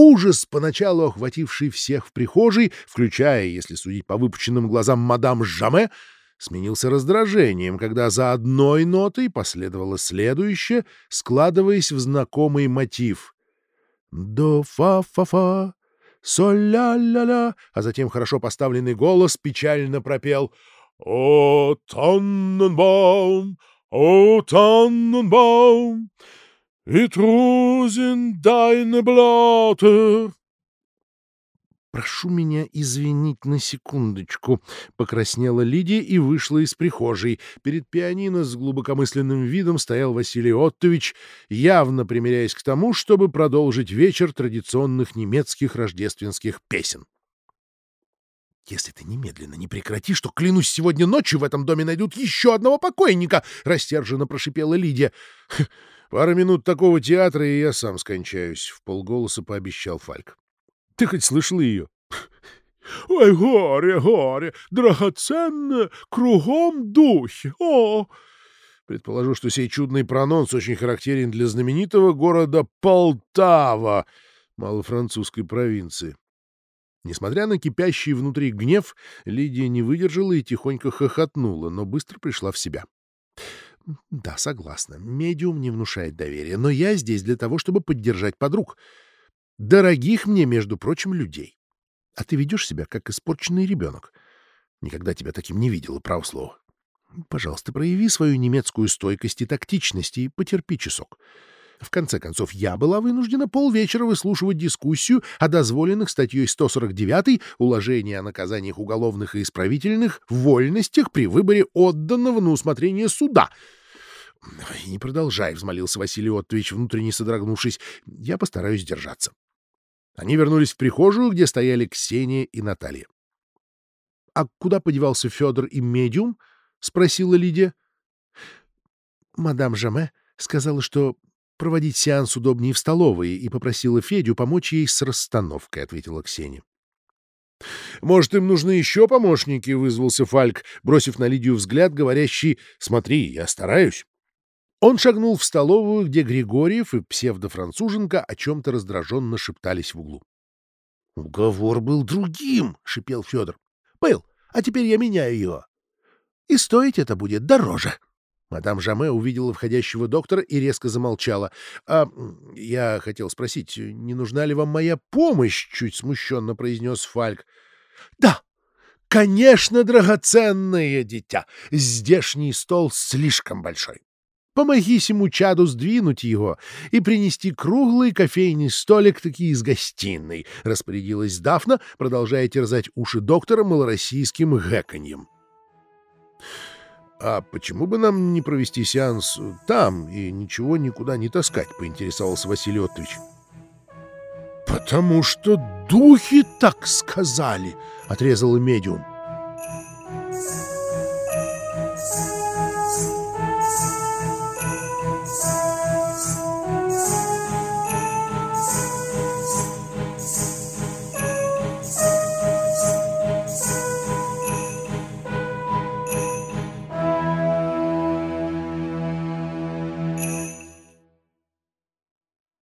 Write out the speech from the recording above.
Ужас, поначалу охвативший всех в прихожей, включая, если судить по выпученным глазам мадам Жаме, сменился раздражением, когда за одной нотой последовало следующее, складываясь в знакомый мотив. «До-фа-фа-фа, соль-ля-ля-ля», а затем хорошо поставленный голос печально пропел. «О, Танненбаум, о, Танненбаум, и трузин дайне блатер». «Прошу меня извинить на секундочку», — покраснела Лидия и вышла из прихожей. Перед пианино с глубокомысленным видом стоял Василий Оттович, явно примиряясь к тому, чтобы продолжить вечер традиционных немецких рождественских песен. «Если ты немедленно не прекратишь, то, клянусь, сегодня ночью в этом доме найдут еще одного покойника!» — растерженно прошипела Лидия. «Пара минут такого театра, и я сам скончаюсь», — в полголоса пообещал Фальк. Ты хоть слышал ее? Ой, горе, горе, драгоценное, кругом духи. О! Предположу, что сей чудный прононс очень характерен для знаменитого города Полтава, малофранцузской провинции. Несмотря на кипящий внутри гнев, Лидия не выдержала и тихонько хохотнула, но быстро пришла в себя. «Да, согласна. Медиум не внушает доверия, но я здесь для того, чтобы поддержать подруг дорогих мне, между прочим, людей. А ты ведешь себя, как испорченный ребенок. Никогда тебя таким не видела, право слово. Пожалуйста, прояви свою немецкую стойкость и тактичность и потерпи часок. В конце концов, я была вынуждена полвечера выслушивать дискуссию о дозволенных статьей 149 уложения о наказаниях уголовных и исправительных вольностях при выборе отданного на усмотрение суда. — Не продолжай, — взмолился Василий Оттович, внутренне содрогнувшись. — Я постараюсь держаться. Они вернулись в прихожую, где стояли Ксения и Наталья. — А куда подевался Федор и медиум? — спросила Лидия. — Мадам Жаме сказала, что проводить сеанс удобнее в столовой, и попросила Федю помочь ей с расстановкой, — ответила Ксения. — Может, им нужны еще помощники? — вызвался Фальк, бросив на Лидию взгляд, говорящий «Смотри, я стараюсь». Он шагнул в столовую, где Григорьев и псевдофранцуженка о чем-то раздраженно шептались в углу. — Уговор был другим, — шипел Федор. — Пыл, а теперь я меняю его. И стоить это будет дороже. Мадам Жаме увидела входящего доктора и резко замолчала. — А я хотел спросить, не нужна ли вам моя помощь? — чуть смущенно произнес Фальк. — Да, конечно, драгоценное дитя. Здешний стол слишком большой. Помоги сему чаду сдвинуть его и принести круглый кофейный столик таки из гостиной, — распорядилась Дафна, продолжая терзать уши доктора малороссийским гэканьем. — А почему бы нам не провести сеанс там и ничего никуда не таскать? — поинтересовался Василий Оттович. — Потому что духи так сказали, — отрезала медиум. —